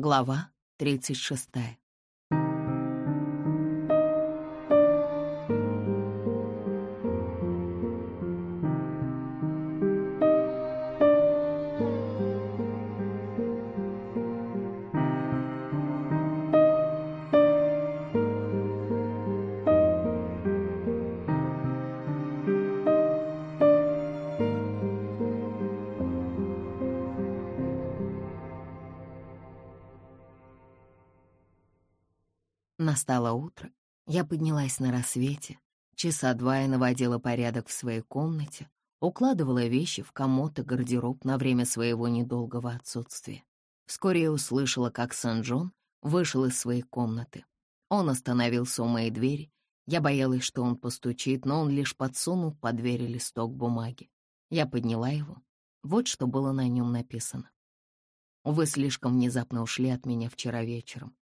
Глава 36. Настало утро. Я поднялась на рассвете. Часа два я наводила порядок в своей комнате, укладывала вещи в комод и гардероб на время своего недолгого отсутствия. Вскоре я услышала, как Сан-Джон вышел из своей комнаты. Он остановился у моей двери. Я боялась, что он постучит, но он лишь подсунул под дверь листок бумаги. Я подняла его. Вот что было на нем написано. «Вы слишком внезапно ушли от меня вчера вечером.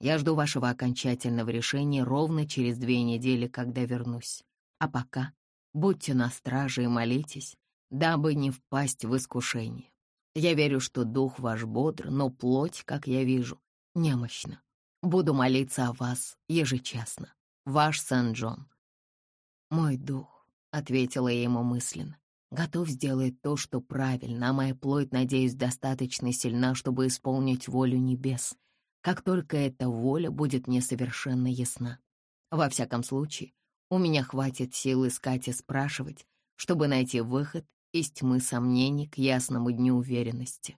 Я жду вашего окончательного решения ровно через две недели, когда вернусь. А пока будьте на страже и молитесь, дабы не впасть в искушение. Я верю, что дух ваш бодр, но плоть, как я вижу, немощна. Буду молиться о вас ежечасно. Ваш Сан-Джон. Мой дух, — ответила я ему мысленно, — готов сделать то, что правильно, а моя плоть, надеюсь, достаточно сильна, чтобы исполнить волю небес — как только эта воля будет мне совершенно ясна. Во всяком случае, у меня хватит сил искать и спрашивать, чтобы найти выход из тьмы сомнений к ясному дню уверенности.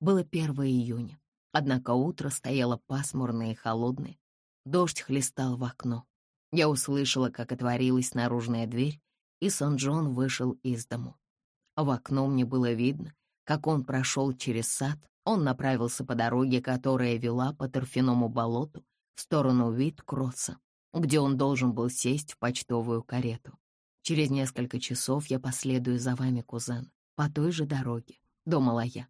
Было 1 июня, однако утро стояло пасмурное и холодное. Дождь хлестал в окно. Я услышала, как отворилась наружная дверь, и Сон-Джон вышел из дому. В окно мне было видно, как он прошел через сад, он направился по дороге, которая вела по торфяному болоту в сторону Вит-Кросса, где он должен был сесть в почтовую карету. Через несколько часов я последую за вами, кузен, по той же дороге, думала я.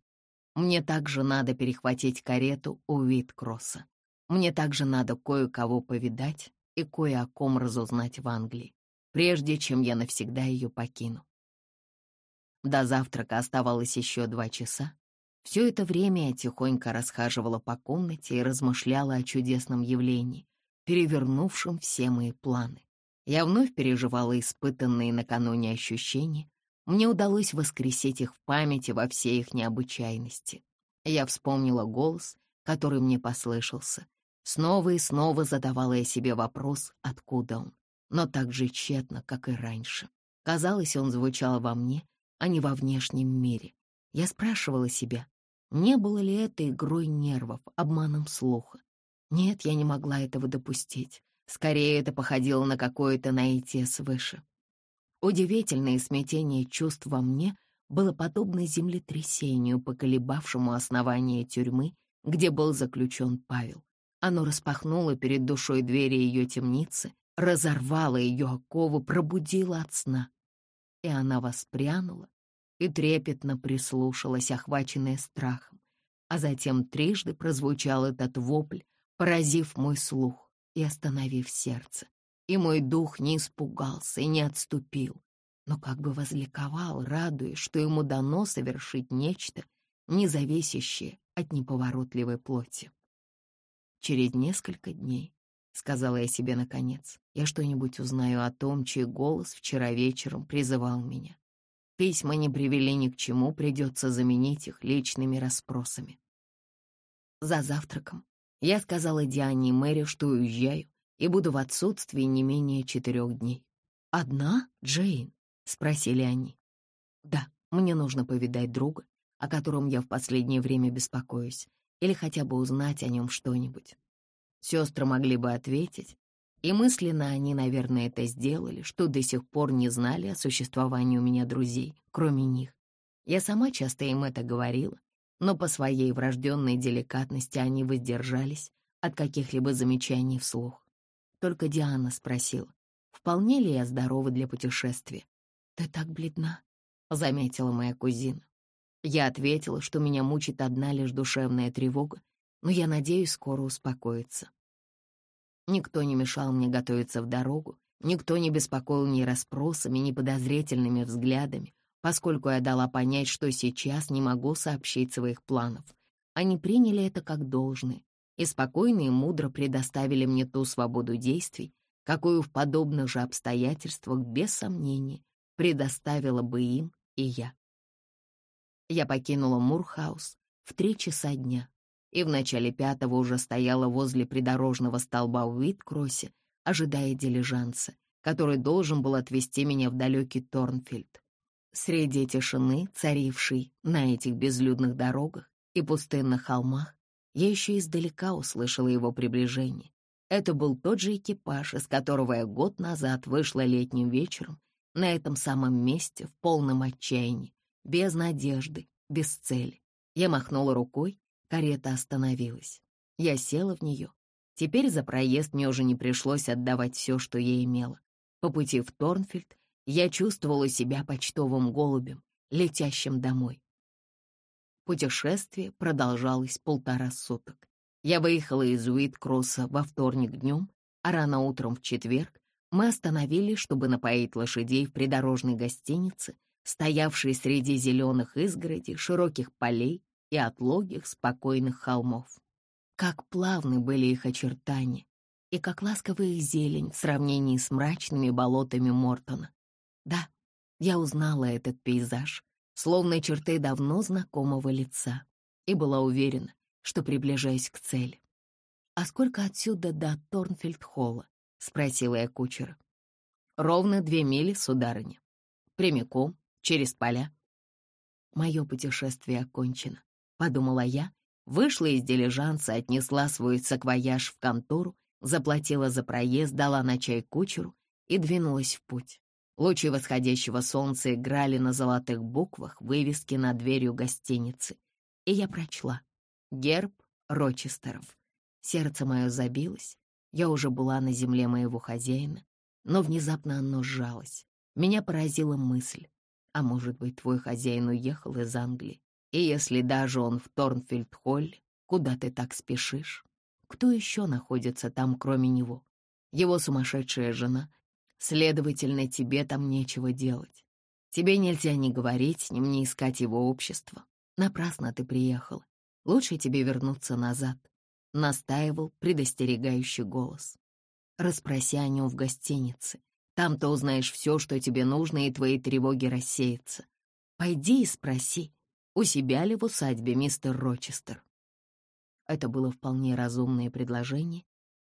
Мне также надо перехватить карету у Вит-Кросса. Мне также надо кое-кого повидать и кое о ком разузнать в Англии, прежде чем я навсегда ее покину. До завтрака оставалось еще два часа, все это время я тихонько расхаживала по комнате и размышляла о чудесном явлении, перевернувшем все мои планы. Я вновь переживала испытанные накануне ощущения. Мне удалось воскресить их в памяти во всей их необычайности. Я вспомнила голос, который мне послышался. Снова и снова задавала я себе вопрос, откуда он, но так же тщетно, как и раньше. Казалось, он звучал во мне, а не во внешнем мире. Я спрашивала себя, не было ли это игрой нервов, обманом слуха? Нет, я не могла этого допустить. Скорее, это походило на какое-то наитие свыше. Удивительное смятение чувств во мне было подобно землетрясению, поколебавшему основание тюрьмы, где был заключен Павел. Оно распахнуло перед душой двери ее темницы, разорвало ее оковы, пробудило от сна. И она воспрянула и трепетно прислушалась, охваченная страхом. А затем трижды прозвучал этот вопль, поразив мой слух и остановив сердце. И мой дух не испугался и не отступил, но как бы возликовал, радуясь, что ему дано совершить нечто, не зависящее от неповоротливой плоти. Через несколько дней, — сказала я себе наконец, — я что-нибудь узнаю о том, чей голос вчера вечером призывал меня. Письма не привели ни к чему, придется заменить их личными расспросами. За завтраком я сказала Диане и Мэри, что уезжаю и буду в отсутствии не менее четырех дней. «Одна, Джейн?» — спросили они. «Да, мне нужно повидать друга, о котором я в последнее время беспокоюсь, или хотя бы узнать о нем что-нибудь». Сестры могли бы ответить, и мысленно они, наверное, это сделали, что до сих пор не знали о существовании у меня друзей, кроме них. Я сама часто им это говорила, но по своей врожденной деликатности они воздержались от каких-либо замечаний вслух. Только Диана спросила, вполне ли я здорова для путешествия. «Ты так бледна», — заметила моя кузина. Я ответила, что меня мучит одна лишь душевная тревога, но я надеюсь скоро успокоиться. Никто не мешал мне готовиться в дорогу, никто не беспокоил ни расспросами, ни подозрительными взглядами, поскольку я дала понять, что сейчас не могу сообщить своих планов. Они приняли это как должное и спокойно и мудро предоставили мне ту свободу действий, какую в подобных же обстоятельствах, без сомнения, предоставила бы им и я. Я покинула Мурхаус в три часа дня и в начале пятого уже стояла возле придорожного столба в Виткроссе, ожидая дилижанса, который должен был отвезти меня в далекий Торнфильд. Среди тишины, царившей на этих безлюдных дорогах и пустынных холмах, я еще издалека услышала его приближение. Это был тот же экипаж, из которого я год назад вышла летним вечером на этом самом месте в полном отчаянии, без надежды, без цели. Я махнула рукой, карета остановилась. Я села в нее. Теперь за проезд мне уже не пришлось отдавать все, что я имела. По пути в Торнфильд я чувствовала себя почтовым голубем, летящим домой. Путешествие продолжалось полтора суток. Я выехала из Уиткросса во вторник днем, а рано утром в четверг мы остановились, чтобы напоить лошадей в придорожной гостинице, стоявшей среди зеленых изгородей, широких полей и отлогих спокойных холмов. Как плавны были их очертания, и как ласковая зелень в сравнении с мрачными болотами Мортона. Да, я узнала этот пейзаж, словно черты давно знакомого лица, и была уверена, что приближаюсь к цели. «А сколько отсюда до Торнфельд-холла?» — спросила я кучера. «Ровно две мили, сударыня. Прямиком, через поля». «Мое путешествие окончено», — подумала я, вышла из дилижанса, отнесла свой саквояж в контору, заплатила за проезд, дала на чай кучеру и двинулась в путь. Лучи восходящего солнца играли на золотых буквах вывески над дверью гостиницы, и я прочла «Герб Рочестеров». Сердце мое забилось, я уже была на земле моего хозяина, но внезапно оно сжалось. Меня поразила мысль, а может быть, твой хозяин уехал из Англии, и если даже он в Торнфильд-Холле, куда ты так спешишь? Кто еще находится там, кроме него? Его сумасшедшая жена. Следовательно, тебе там нечего делать. Тебе нельзя ни говорить ни искать его общество. Напрасно ты приехала. Лучше тебе вернуться назад настаивал предостерегающий голос. «Расспроси о нем в гостинице. Там ты узнаешь все, что тебе нужно, и твои тревоги рассеются. Пойди и спроси, у себя ли в усадьбе мистер Рочестер». Это было вполне разумное предложение,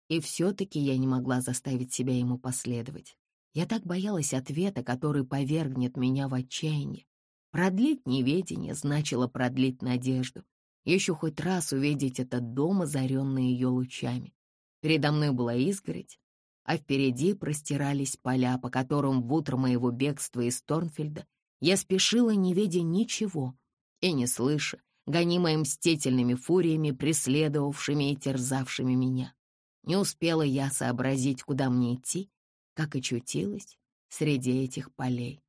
и все-таки я не могла заставить себя ему последовать. Я так боялась ответа, который повергнет меня в отчаяние. Продлить неведение значило продлить надежду, еще хоть раз увидеть этот дом, озаренный ее лучами. Передо мной была изгородь, а впереди простирались поля, по которым в утро моего бегства из Торнфельда я спешила, не видя ничего и не слыша, гонимая мстительными фуриями, преследовавшими и терзавшими меня. Не успела я сообразить, куда мне идти, как очутилась среди этих полей.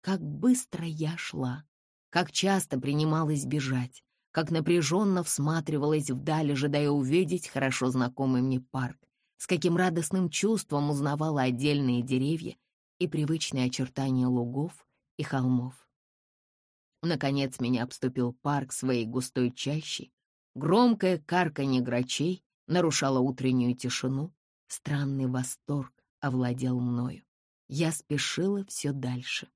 Как быстро я шла, как часто принималась бежать, как напряженно всматривалась вдаль, ожидая увидеть хорошо знакомый мне парк, с каким радостным чувством узнавала отдельные деревья и привычные очертания лугов и холмов. Наконец меня обступил парк своей густой чащей, громкое карканье грачей нарушало утреннюю тишину, странный восторг овладел мною. Я спешила все дальше.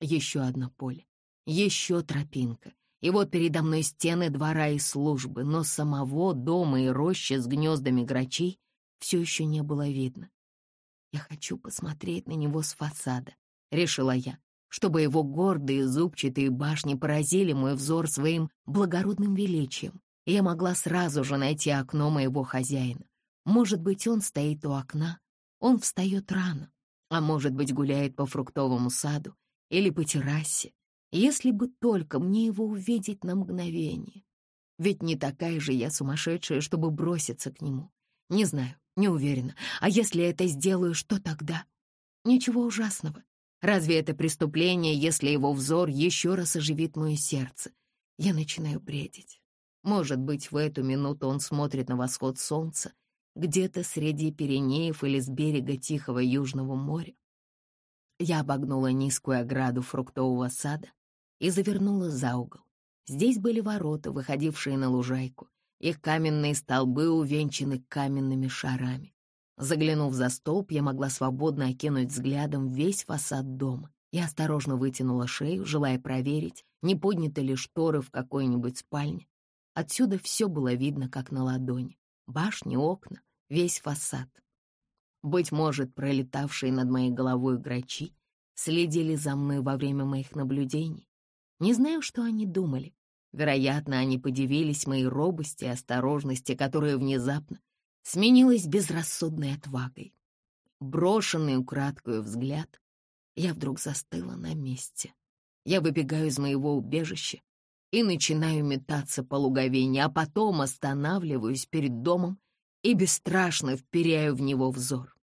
Еще одно поле, еще тропинка — и вот передо мной стены двора и службы, но самого дома и рощи с гнездами грачей все еще не было видно. «Я хочу посмотреть на него с фасада», — решила я, чтобы его гордые зубчатые башни поразили мой взор своим благородным величием, я могла сразу же найти окно моего хозяина. Может быть, он стоит у окна, он встает рано, а может быть, гуляет по фруктовому саду или по террасе, если бы только мне его увидеть на мгновение. Ведь не такая же я сумасшедшая, чтобы броситься к нему. Не знаю, не уверена. А если это сделаю, что тогда? Ничего ужасного. Разве это преступление, если его взор еще раз оживит мое сердце? Я начинаю бредить. Может быть, в эту минуту он смотрит на восход солнца где-то среди Пиренеев или с берега Тихого Южного моря. Я обогнула низкую ограду фруктового сада и завернула за угол. Здесь были ворота, выходившие на лужайку. Их каменные столбы увенчаны каменными шарами. Заглянув за столб, я могла свободно окинуть взглядом весь фасад дома. Я осторожно вытянула шею, желая проверить, не подняты ли шторы в какой-нибудь спальне. Отсюда все было видно, как на ладони. Башни, окна, весь фасад. Быть может, пролетавшие над моей головой грачи следили за мной во время моих наблюдений. Не знаю, что они думали. Вероятно, они подивились моей робости и осторожности, которая внезапно сменилась безрассудной отвагой. Брошенный украдкую взгляд, я вдруг застыла на месте. Я выбегаю из моего убежища и начинаю метаться по луговине, а потом останавливаюсь перед домом и бесстрашно вперяю в него взор.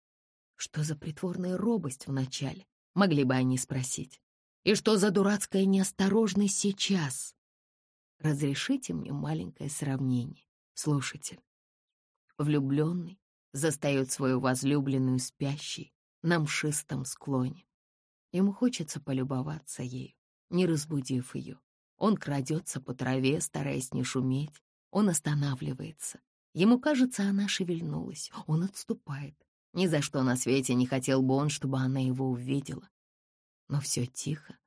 Что за притворная робость вначале, могли бы они спросить. И что за дурацкая неосторожность сейчас? Разрешите мне маленькое сравнение, слушатель. Влюбленный застает свою возлюбленную спящей на мшистом склоне. Ему хочется полюбоваться ею, не разбудив ее. Он крадется по траве, стараясь не шуметь. Он останавливается. Ему кажется, она шевельнулась. Он отступает. Ни за что на свете не хотел бы он, чтобы она его увидела. Но все тихо.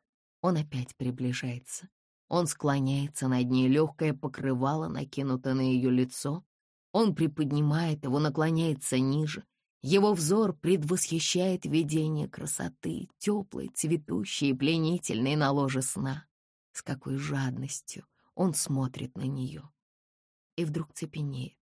Он опять приближается. Он склоняется над ней, легкое покрывало накинуто на ее лицо. Он приподнимает его, наклоняется ниже. Его взор предвосхищает видение красоты, теплой, цветущей и пленительной на ложе сна. С какой жадностью он смотрит на нее. И вдруг цепенеет.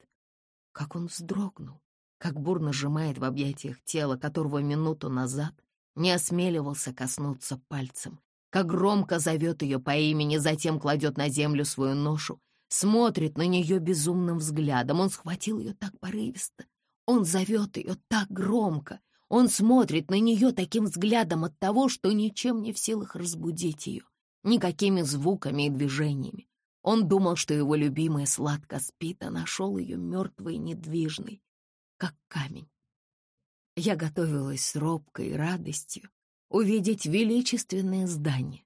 Как он вздрогнул, как бурно сжимает в объятиях тело, которого минуту назад не осмеливался коснуться пальцем, как громко зовет ее по имени, затем кладет на землю свою ношу, смотрит на нее безумным взглядом. Он схватил ее так порывисто, он зовет ее так громко, он смотрит на нее таким взглядом от того, что ничем не в силах разбудить ее, никакими звуками и движениями. Он думал, что его любимая сладко спит, а нашел ее мертвой и недвижной, как камень. Я готовилась с робкой радостью увидеть величественное здание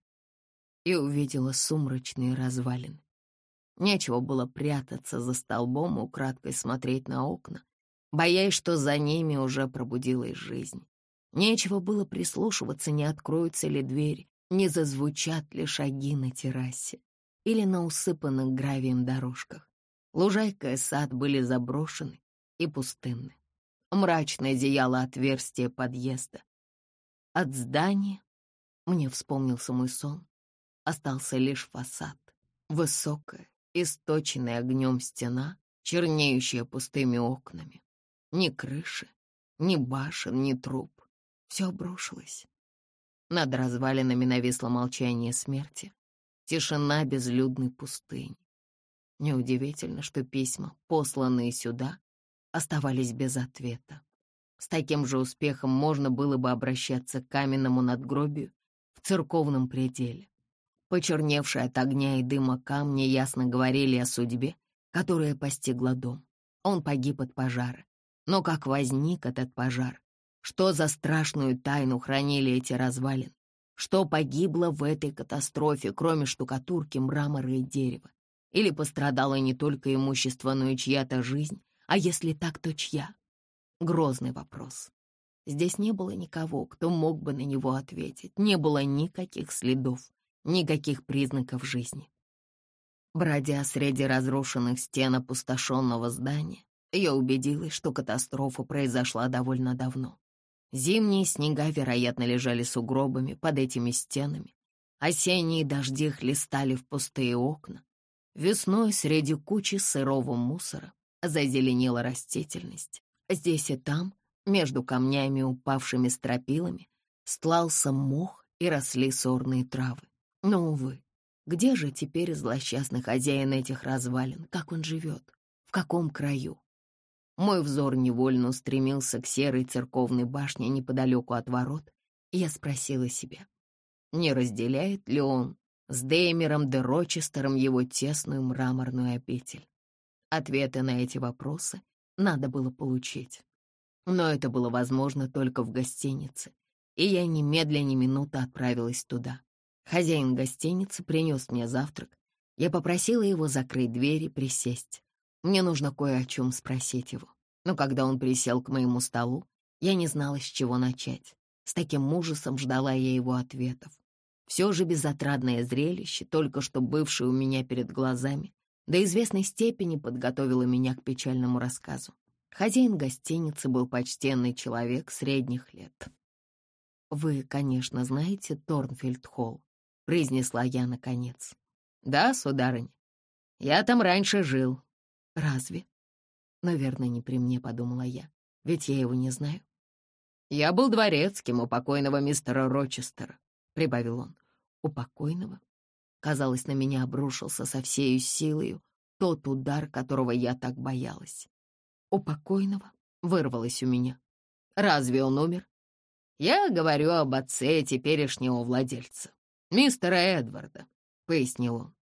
и увидела сумрачные развалины. Нечего было прятаться за столбом и украдкой смотреть на окна, боясь, что за ними уже пробудилась жизнь. Нечего было прислушиваться, не откроются ли двери, не зазвучат ли шаги на террасе или на усыпанных гравием дорожках. Лужайка и сад были заброшены и пустынны. Мрачно зияло отверстие подъезда. От здания мне вспомнился мой сон. Остался лишь фасад. Высокая, источенная огнем стена, чернеющая пустыми окнами. Ни крыши, ни башен, ни труб. Все обрушилось. Над развалинами нависло молчание смерти. Тишина безлюдной пустыни. Неудивительно, что письма, посланные сюда, оставались без ответа. С таким же успехом можно было бы обращаться к каменному надгробию в церковном пределе. Почерневшие от огня и дыма камни ясно говорили о судьбе, которая постигла дом. Он погиб от пожара. Но как возник этот пожар? Что за страшную тайну хранили эти развалины? Что погибло в этой катастрофе, кроме штукатурки, мрамора и дерева? Или пострадало не только имущество, но и чья-то жизнь, а если так, то чья? Грозный вопрос. Здесь не было никого, кто мог бы на него ответить. Не было никаких следов, никаких признаков жизни. Бродя среди разрушенных стен опустошенного здания, я убедилась, что катастрофа произошла довольно давно. Зимние снега, вероятно, лежали сугробами под этими стенами. Осенние дожди хлестали в пустые окна. Весной среди кучи сырого мусора Зазеленела растительность. Здесь и там, между камнями, упавшими стропилами, стлался мох и росли сорные травы. Но, увы, где же теперь злосчастный хозяин этих развалин? Как он живет? В каком краю? Мой взор невольно устремился к серой церковной башне неподалеку от ворот, я спросила себя, не разделяет ли он с Деймером де Рочестером его тесную мраморную обитель. Ответы на эти вопросы надо было получить. Но это было возможно только в гостинице, и я немедленно минуты отправилась туда. Хозяин гостиницы принес мне завтрак. Я попросила его закрыть дверь и присесть. Мне нужно кое о чем спросить его. Но когда он присел к моему столу, я не знала, с чего начать. С таким ужасом ждала я его ответов. Все же безотрадное зрелище, только что бывшее у меня перед глазами, до известной степени подготовило меня к печальному рассказу. Хозяин гостиницы был почтенный человек средних лет. «Вы, конечно, знаете Торнфилд-Холл», — произнесла я наконец. «Да, сударыня. Я там раньше жил». «Разве?» «Наверное, не при мне», — подумала я, «ведь я его не знаю». «Я был дворецким у покойного мистера Рочестера», — прибавил он. «У покойного?» Казалось, на меня обрушился со всею силою тот удар, которого я так боялась. «У покойного?» — вырвалось у меня. «Разве он умер?» «Я говорю об отце теперешнего владельца, мистера Эдварда», — пояснил он.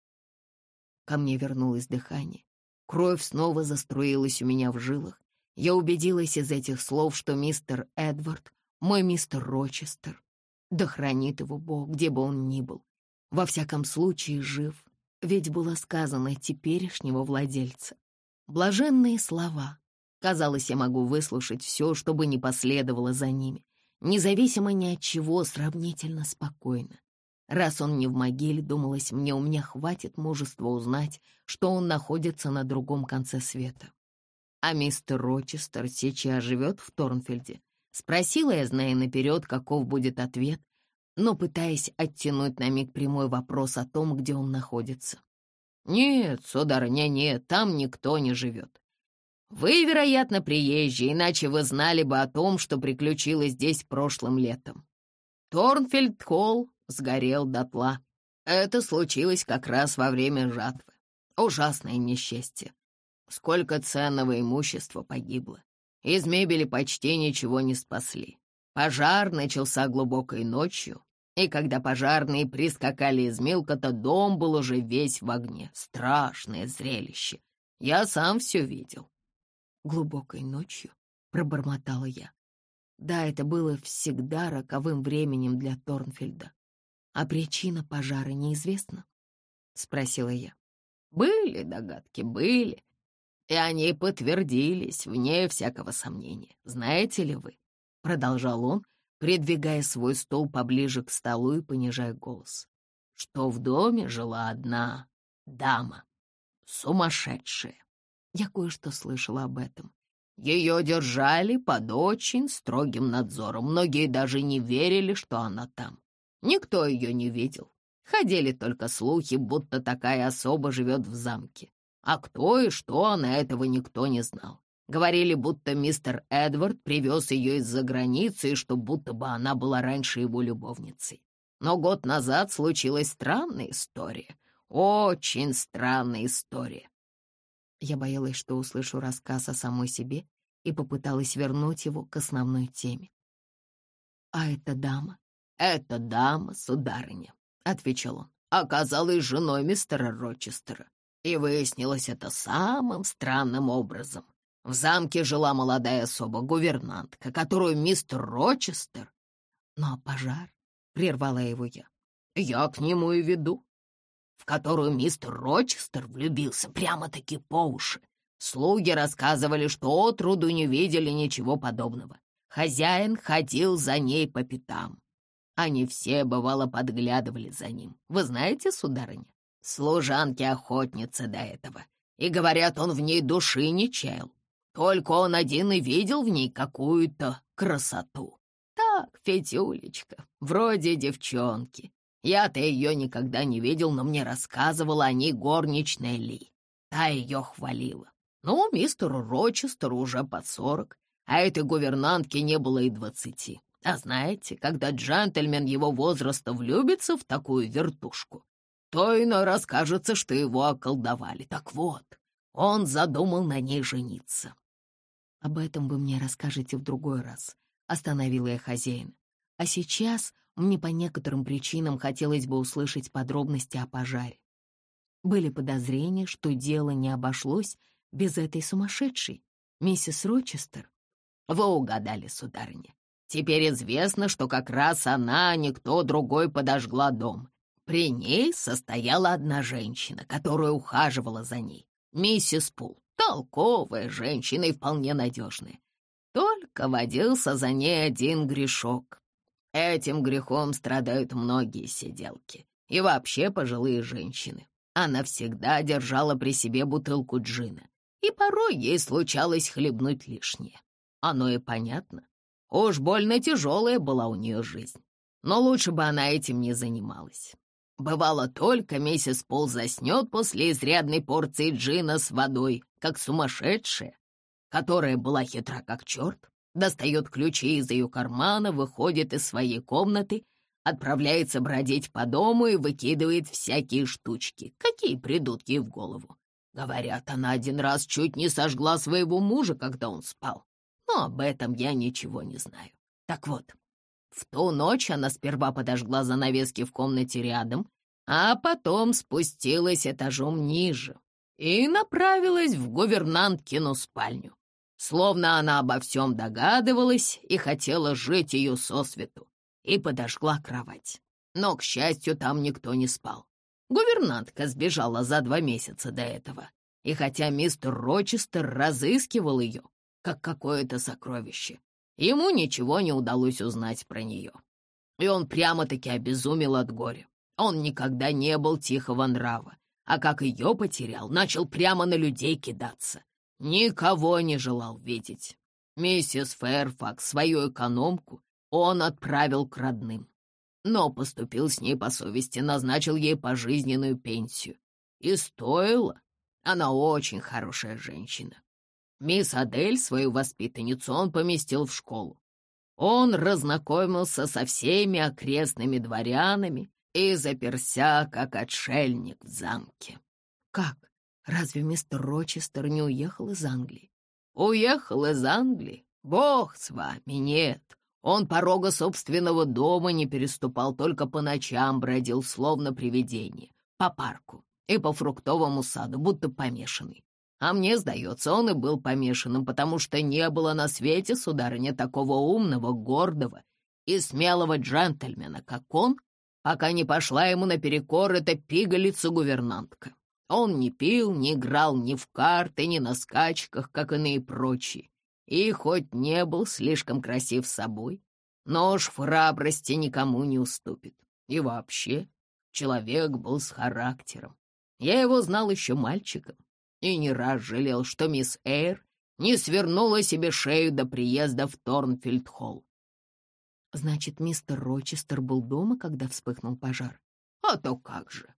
Ко мне вернулось дыхание. Кровь снова заструилась у меня в жилах. Я убедилась из этих слов, что мистер Эдвард — мой мистер Рочестер. Да хранит его Бог, где бы он ни был. Во всяком случае, жив. Ведь было сказано теперешнего владельца. Блаженные слова. Казалось, я могу выслушать все, чтобы не последовало за ними независимо ни от чего, сравнительно спокойно. Раз он не в могиле, думалось мне, у меня хватит мужества узнать, что он находится на другом конце света. А мистер Рочестер сейчас живет в Торнфельде? Спросила я, зная наперед, каков будет ответ, но пытаясь оттянуть на миг прямой вопрос о том, где он находится. «Нет, сударыня, нет, там никто не живет. Вы, вероятно, приезжие, иначе вы знали бы о том, что приключилось здесь прошлым летом. Торнфельд-холл сгорел дотла. Это случилось как раз во время жатвы. Ужасное несчастье. Сколько ценного имущества погибло. Из мебели почти ничего не спасли. Пожар начался глубокой ночью, и когда пожарные прискакали из Милкота, дом был уже весь в огне. Страшное зрелище. Я сам все видел глубокой ночью, пробормотала я. Да, это было всегда роковым временем для Торнфельда. А причина пожара неизвестна? Спросила я. Были догадки, были. И они подтвердились, вне всякого сомнения. Знаете ли вы, продолжал он, придвигая свой стол поближе к столу и понижая голос, что в доме жила одна дама, сумасшедшая. Я кое-что слышала об этом. Ее держали под очень строгим надзором. Многие даже не верили, что она там. Никто ее не видел. Ходили только слухи, будто такая особа живет в замке. А кто и что она, этого никто не знал. Говорили, будто мистер Эдвард привез ее из-за границы, и что будто бы она была раньше его любовницей. Но год назад случилась странная история. Очень странная история. Я боялась, что услышу рассказ о самой себе и попыталась вернуть его к основной теме. «А эта дама?» «Эта дама, сударыня», — отвечал он, — оказалась женой мистера Рочестера. И выяснилось это самым странным образом. В замке жила молодая особа, гувернантка, которую мистер Рочестер... «Ну а пожар?» — прервала его я. «Я к нему и веду в которую мистер Рочестер влюбился прямо-таки по уши. Слуги рассказывали, что отроду не видели ничего подобного. Хозяин ходил за ней по пятам. Они все, бывало, подглядывали за ним. Вы знаете, сударыня, служанки-охотницы до этого. И, говорят, он в ней души не чаял. Только он один и видел в ней какую-то красоту. Так, Фетюлечка, вроде девчонки. Я-то ее никогда не видел, но мне рассказывала о ней горничная Ли. Та ее хвалила. Ну, мистеру Рочестеру уже под сорок, а этой гувернантке не было и двадцати. А знаете, когда джентльмен его возраста влюбится в такую вертушку, то иной раз кажется, что его околдовали. Так вот, он задумал на ней жениться. «Об этом вы мне расскажете в другой раз», — остановила я хозяина. «А сейчас мне по некоторым причинам хотелось бы услышать подробности о пожаре. Были подозрения, что дело не обошлось без этой сумасшедшей, миссис Рочестер. Вы угадали, сударыня. Теперь известно, что как раз она, а никто другой подожгла дом. При ней состояла одна женщина, которая ухаживала за ней, миссис Пул, толковая женщина и вполне надежная. Только водился за ней один грешок. Этим грехом страдают многие сиделки и вообще пожилые женщины. Она всегда держала при себе бутылку джина, и порой ей случалось хлебнуть лишнее. Оно и понятно. Уж больно тяжелая была у нее жизнь. Но лучше бы она этим не занималась. Бывало только миссис Пол заснет после изрядной порции джина с водой, как сумасшедшая, которая была хитра как черт, достает ключи из ее кармана, выходит из своей комнаты, отправляется бродить по дому и выкидывает всякие штучки, какие придут ей в голову. Говорят, она один раз чуть не сожгла своего мужа, когда он спал. Но об этом я ничего не знаю. Так вот, в ту ночь она сперва подожгла занавески в комнате рядом, а потом спустилась этажом ниже и направилась в гувернанткину спальню. Словно она обо всем догадывалась и хотела жить ее сосвету, и подожгла кровать. Но, к счастью, там никто не спал. Гувернантка сбежала за два месяца до этого, и хотя мистер Рочестер разыскивал ее, как какое-то сокровище, ему ничего не удалось узнать про нее. И он прямо-таки обезумел от горя. Он никогда не был тихого нрава, а как ее потерял, начал прямо на людей кидаться. Никого не желал видеть. Миссис Фэрфакс, свою экономку, он отправил к родным но поступил с ней по совести, назначил ей пожизненную пенсию. И стоило. Она очень хорошая женщина. Мисс Адель, свою воспитанницу, он поместил в школу. Он разнакомился со всеми окрестными дворянами и заперся, как отшельник в замке. Как? Разве мистер Рочестер не уехал из Англии? Уехал из Англии? Бог с вами, нет. Он порога собственного дома не переступал, только по ночам бродил, словно привидение, по парку и по фруктовому саду, будто помешанный. А мне, сдается, он и был помешанным, потому что не было на свете, сударыня, такого умного, гордого и смелого джентльмена, как он, пока не пошла ему наперекор эта пигалица-гувернантка. Он не пил, не играл ни в карты, ни на скачках, как иные прочие. И хоть не был слишком красив собой, но уж храбрости никому не уступит. И вообще, человек был с характером. Я его знал еще мальчиком и не раз жалел, что мисс Эйр не свернула себе шею до приезда в Торнфилд-холл. Значит, мистер Рочестер был дома, когда вспыхнул пожар? А то как же.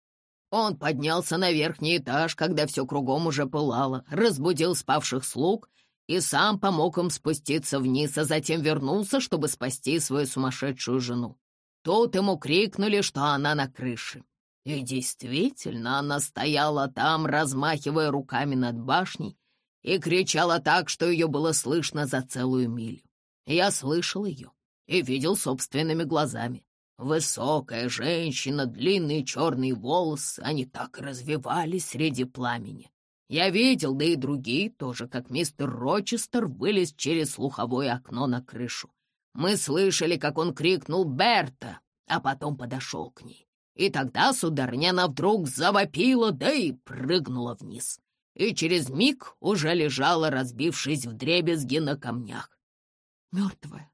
Он поднялся на верхний этаж, когда все кругом уже пылало, разбудил спавших слуг и сам помог им спуститься вниз, а затем вернулся, чтобы спасти свою сумасшедшую жену. Тут ему крикнули, что она на крыше. И действительно, она стояла там, размахивая руками над башней, и кричала так, что ее было слышно за целую милю. Я слышал ее и видел собственными глазами. Высокая женщина, длинные черные волосы, они так развивались среди пламени. Я видел, да и другие тоже, как мистер Рочестер вылез через слуховое окно на крышу. Мы слышали, как он крикнул «Берта!», а потом подошел к ней. И тогда сударня она вдруг завопила, да и прыгнула вниз. И через миг уже лежала, разбившись в дребезги на камнях. Мертвая?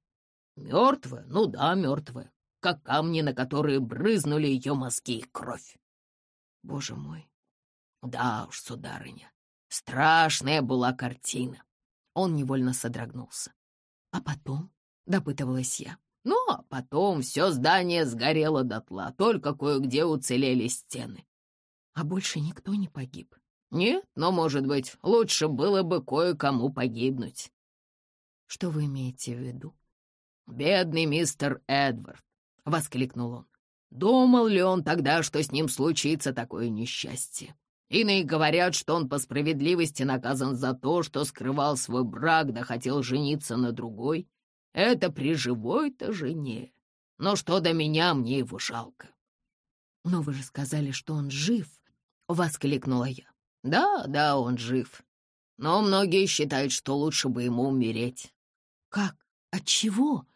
Мертвая? Ну да, мертвая. Как камни, на которые брызнули ее мозги и кровь. Боже мой, да уж, сударыня, страшная была картина. Он невольно содрогнулся. А потом, допытывалась я, ну, а потом все здание сгорело дотла, только кое-где уцелели стены. А больше никто не погиб? Нет, но, может быть, лучше было бы кое-кому погибнуть. Что вы имеете в виду? «Бедный мистер Эдвард!» — воскликнул он. «Думал ли он тогда, что с ним случится такое несчастье? Иные говорят, что он по справедливости наказан за то, что скрывал свой брак да хотел жениться на другой. Это при живой-то жене. Но что до меня, мне его жалко. «Но вы же сказали, что он жив!» — воскликнула я. «Да, да, он жив. Но многие считают, что лучше бы ему умереть». «Как? От чего?»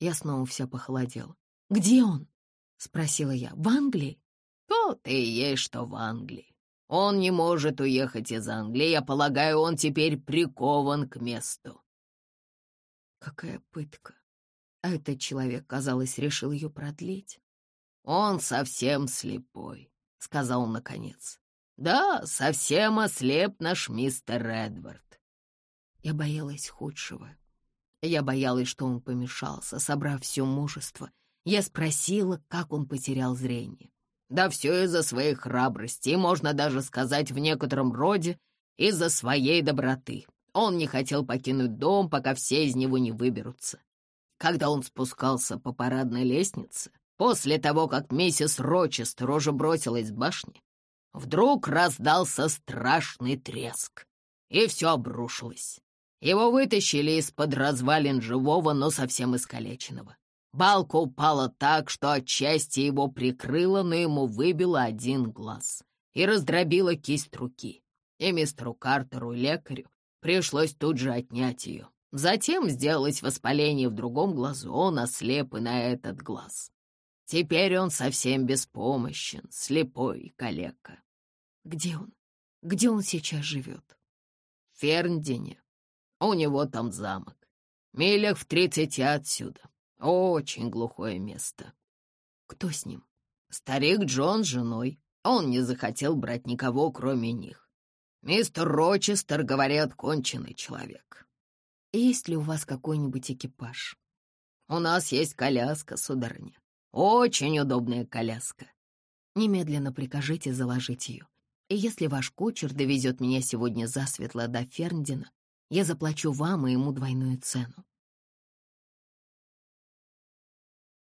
Я снова вся похолодела. «Где он?» — спросила я. «В Англии?» То-то и есть, что в Англии. Он не может уехать из Англии. Я полагаю, он теперь прикован к месту. Какая пытка. А этот человек, казалось, решил ее продлить. Он совсем слепой, — сказал он наконец. Да, совсем ослеп наш мистер Эдвард. Я боялась худшего. Я боялась, что он помешался, собрав все мужество. Я спросила, как он потерял зрение. Да все из-за своей храбрости, и можно даже сказать в некотором роде из-за своей доброты. Он не хотел покинуть дом, пока все из него не выберутся. Когда он спускался по парадной лестнице, после того, как миссис Рочестер уже бросилась с башни, вдруг раздался страшный треск, и все обрушилось. Его вытащили из-под развалин живого, но совсем искалеченного. Балка упала так, что отчасти его прикрыло, но ему выбило один глаз и раздробило кисть руки. И мистеру Картеру, лекарю, пришлось тут же отнять ее. Затем сделать воспаление в другом глазу, он ослеп и на этот глаз. Теперь он совсем беспомощен, слепой и калека. Где он? Где он сейчас живет? В Ферндине. У него там замок. Милях в тридцати отсюда. Очень глухое место. Кто с ним? Старик Джон с женой. Он не захотел брать никого, кроме них. Мистер Рочестер, говорят, конченый человек. Есть ли у вас какой-нибудь экипаж? У нас есть коляска, сударыня. Очень удобная коляска. Немедленно прикажите заложить ее. И если ваш кучер довезет меня сегодня засветло до Ферндина, я заплачу вам и ему двойную цену.